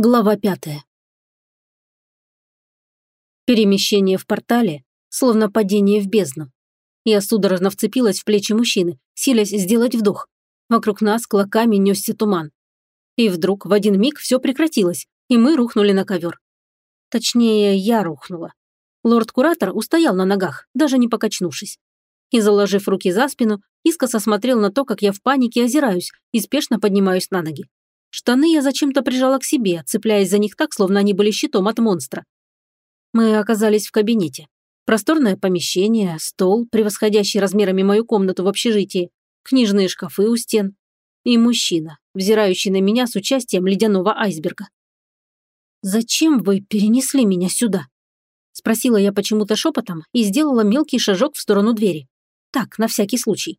Глава пятая. Перемещение в портале, словно падение в бездну. Я судорожно вцепилась в плечи мужчины, силясь сделать вдох. Вокруг нас клоками несся туман. И вдруг в один миг все прекратилось, и мы рухнули на ковер. Точнее, я рухнула. Лорд-куратор устоял на ногах, даже не покачнувшись. И, заложив руки за спину, искоса смотрел на то, как я в панике озираюсь и спешно поднимаюсь на ноги. Штаны я зачем-то прижала к себе, цепляясь за них так, словно они были щитом от монстра. Мы оказались в кабинете. Просторное помещение, стол, превосходящий размерами мою комнату в общежитии, книжные шкафы у стен и мужчина, взирающий на меня с участием ледяного айсберга. «Зачем вы перенесли меня сюда?» Спросила я почему-то шепотом и сделала мелкий шажок в сторону двери. Так, на всякий случай.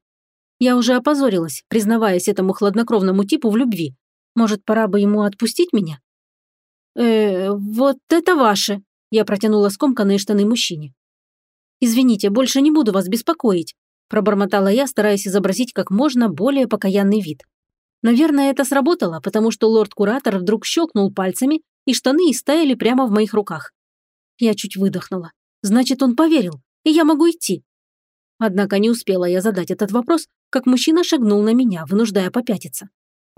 Я уже опозорилась, признаваясь этому хладнокровному типу в любви, может, пора бы ему отпустить меня? Э, вот это ваше. Я протянула скомканные штаны мужчине. Извините, больше не буду вас беспокоить, пробормотала я, стараясь изобразить как можно более покаянный вид. Наверное, это сработало, потому что лорд-куратор вдруг щелкнул пальцами, и штаны истаяли прямо в моих руках. Я чуть выдохнула. Значит, он поверил, и я могу идти. Однако не успела я задать этот вопрос, как мужчина шагнул на меня, вынуждая попятиться.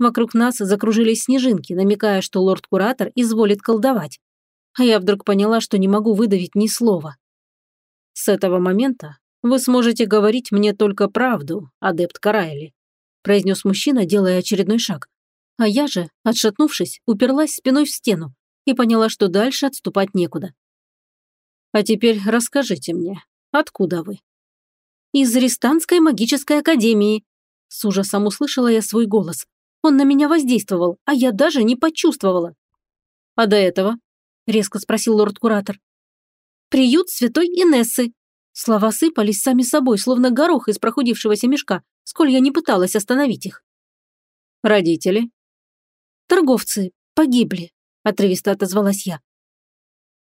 Вокруг нас закружились снежинки, намекая, что лорд-куратор изволит колдовать. А я вдруг поняла, что не могу выдавить ни слова. «С этого момента вы сможете говорить мне только правду, адепт Карайли», произнес мужчина, делая очередной шаг. А я же, отшатнувшись, уперлась спиной в стену и поняла, что дальше отступать некуда. «А теперь расскажите мне, откуда вы?» «Из Рестанской магической академии», с ужасом услышала я свой голос. Он на меня воздействовал, а я даже не почувствовала. А до этого? Резко спросил лорд-куратор. Приют святой Инессы. Слова сыпались сами собой, словно горох из прохудившегося мешка, сколь я не пыталась остановить их. Родители? Торговцы погибли, отрывисто отозвалась я.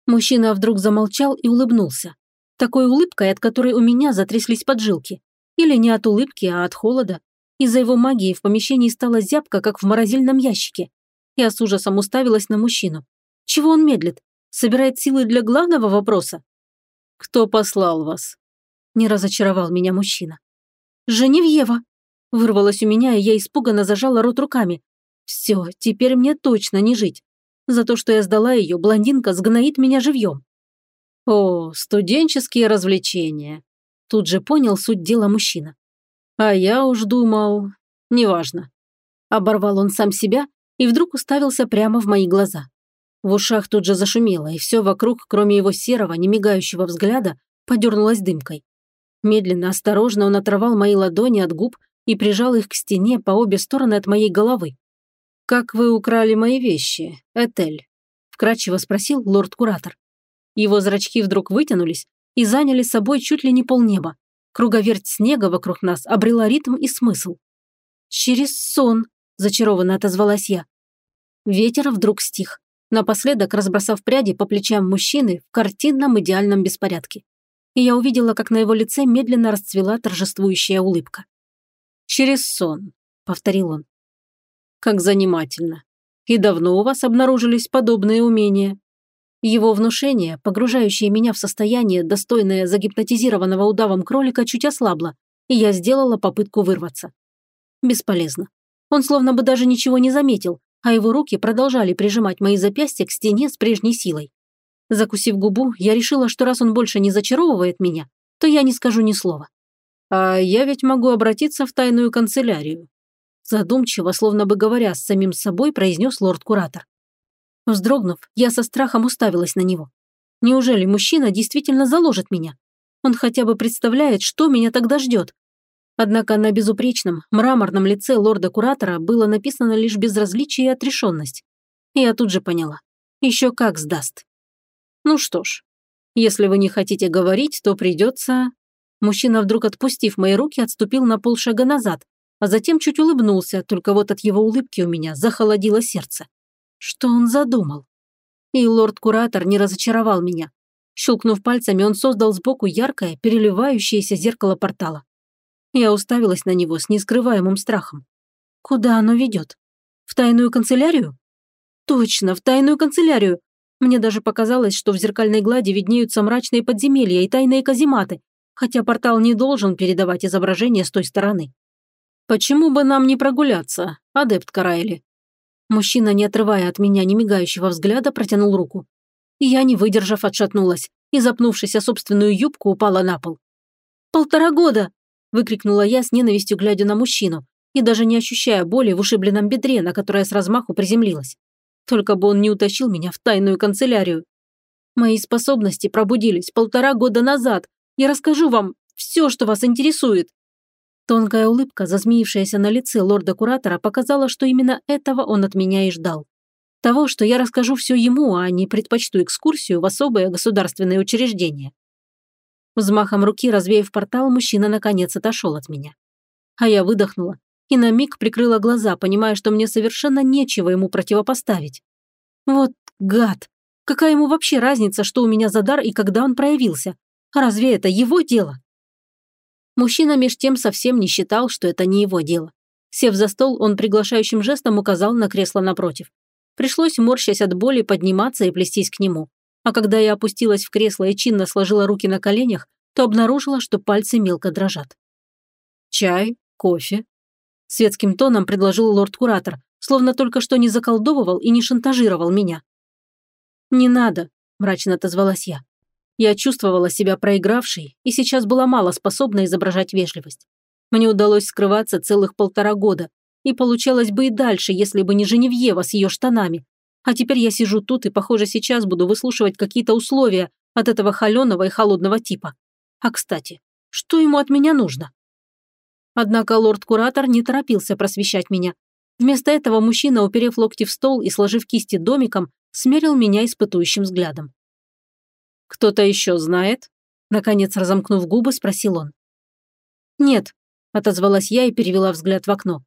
Мужчина вдруг замолчал и улыбнулся. Такой улыбкой, от которой у меня затряслись поджилки. Или не от улыбки, а от холода. Из-за его магии в помещении стало зябко, как в морозильном ящике. Я с ужасом уставилась на мужчину. Чего он медлит? Собирает силы для главного вопроса? «Кто послал вас?» Не разочаровал меня мужчина. «Женевьева!» Вырвалась у меня, и я испуганно зажала рот руками. «Все, теперь мне точно не жить. За то, что я сдала ее, блондинка сгноит меня живьем». «О, студенческие развлечения!» Тут же понял суть дела мужчина. А я уж думал... Неважно. Оборвал он сам себя и вдруг уставился прямо в мои глаза. В ушах тут же зашумело, и все вокруг, кроме его серого, немигающего взгляда, подернулось дымкой. Медленно, осторожно он оторвал мои ладони от губ и прижал их к стене по обе стороны от моей головы. «Как вы украли мои вещи, Этель?» – вкратчиво спросил лорд-куратор. Его зрачки вдруг вытянулись и заняли собой чуть ли не полнеба. Круговерть снега вокруг нас обрела ритм и смысл. «Через сон», – зачарованно отозвалась я. Ветер вдруг стих, напоследок разбросав пряди по плечам мужчины в картинном идеальном беспорядке. И я увидела, как на его лице медленно расцвела торжествующая улыбка. «Через сон», – повторил он. «Как занимательно. И давно у вас обнаружились подобные умения?» Его внушение, погружающее меня в состояние, достойное загипнотизированного удавом кролика, чуть ослабло, и я сделала попытку вырваться. Бесполезно. Он словно бы даже ничего не заметил, а его руки продолжали прижимать мои запястья к стене с прежней силой. Закусив губу, я решила, что раз он больше не зачаровывает меня, то я не скажу ни слова. А я ведь могу обратиться в тайную канцелярию. Задумчиво, словно бы говоря с самим собой, произнес лорд-куратор. Вздрогнув, я со страхом уставилась на него. Неужели мужчина действительно заложит меня? Он хотя бы представляет, что меня тогда ждет. Однако на безупречном, мраморном лице лорда-куратора было написано лишь безразличие и отрешенность. Я тут же поняла. Еще как сдаст. Ну что ж, если вы не хотите говорить, то придется... Мужчина, вдруг отпустив мои руки, отступил на полшага назад, а затем чуть улыбнулся, только вот от его улыбки у меня захолодило сердце. Что он задумал? И лорд-куратор не разочаровал меня. Щелкнув пальцами, он создал сбоку яркое, переливающееся зеркало портала. Я уставилась на него с нескрываемым страхом. Куда оно ведет? В тайную канцелярию? Точно, в тайную канцелярию. Мне даже показалось, что в зеркальной глади виднеются мрачные подземелья и тайные казематы, хотя портал не должен передавать изображение с той стороны. «Почему бы нам не прогуляться, адепт Карайли?» Мужчина, не отрывая от меня немигающего взгляда, протянул руку. Я, не выдержав, отшатнулась и, запнувшись о собственную юбку, упала на пол. «Полтора года!» – выкрикнула я с ненавистью, глядя на мужчину, и даже не ощущая боли в ушибленном бедре, на которое с размаху приземлилась. Только бы он не утащил меня в тайную канцелярию. Мои способности пробудились полтора года назад. Я расскажу вам все, что вас интересует. Тонкая улыбка, зазмеившаяся на лице лорда-куратора, показала, что именно этого он от меня и ждал. Того, что я расскажу все ему, а не предпочту экскурсию в особое государственное учреждение. Взмахом руки, развеяв портал, мужчина наконец отошел от меня. А я выдохнула и на миг прикрыла глаза, понимая, что мне совершенно нечего ему противопоставить. Вот гад! Какая ему вообще разница, что у меня за дар и когда он проявился? Разве это его дело? Мужчина меж тем совсем не считал, что это не его дело. Сев за стол, он приглашающим жестом указал на кресло напротив. Пришлось, морщась от боли, подниматься и плестись к нему. А когда я опустилась в кресло и чинно сложила руки на коленях, то обнаружила, что пальцы мелко дрожат. «Чай? Кофе?» Светским тоном предложил лорд-куратор, словно только что не заколдовывал и не шантажировал меня. «Не надо», – мрачно отозвалась я. Я чувствовала себя проигравшей и сейчас была мало способна изображать вежливость. Мне удалось скрываться целых полтора года, и получалось бы и дальше, если бы не Женевьева с ее штанами. А теперь я сижу тут и, похоже, сейчас буду выслушивать какие-то условия от этого холеного и холодного типа. А, кстати, что ему от меня нужно? Однако лорд-куратор не торопился просвещать меня. Вместо этого мужчина, уперев локти в стол и сложив кисти домиком, смерил меня испытующим взглядом. «Кто-то еще знает?» Наконец, разомкнув губы, спросил он. «Нет», – отозвалась я и перевела взгляд в окно.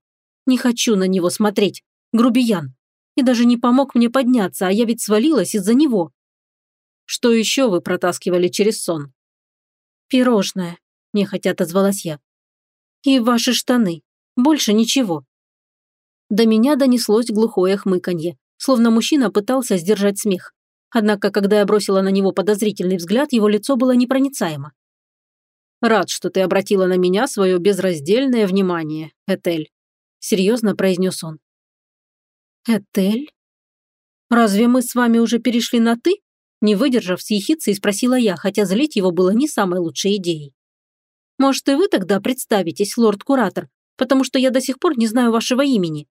«Не хочу на него смотреть. Грубиян. И даже не помог мне подняться, а я ведь свалилась из-за него». «Что еще вы протаскивали через сон?» «Пирожное», – нехотя отозвалась я. И ваши штаны. Больше ничего». До меня донеслось глухое хмыканье, словно мужчина пытался сдержать смех. Однако, когда я бросила на него подозрительный взгляд, его лицо было непроницаемо. «Рад, что ты обратила на меня свое безраздельное внимание, Этель», – серьезно произнес он. «Этель? Разве мы с вами уже перешли на «ты»?» Не выдержав с ехицей, спросила я, хотя злить его было не самой лучшей идеей. Может, и вы тогда представитесь, лорд-куратор, потому что я до сих пор не знаю вашего имени».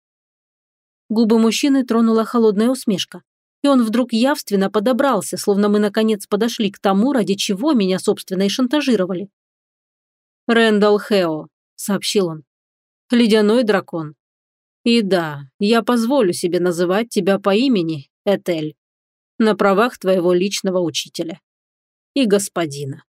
Губы мужчины тронула холодная усмешка, и он вдруг явственно подобрался, словно мы наконец подошли к тому, ради чего меня, собственно, и шантажировали. «Рэндалл Хео», — сообщил он. «Ледяной дракон. И да, я позволю себе называть тебя по имени, Этель, на правах твоего личного учителя. И господина».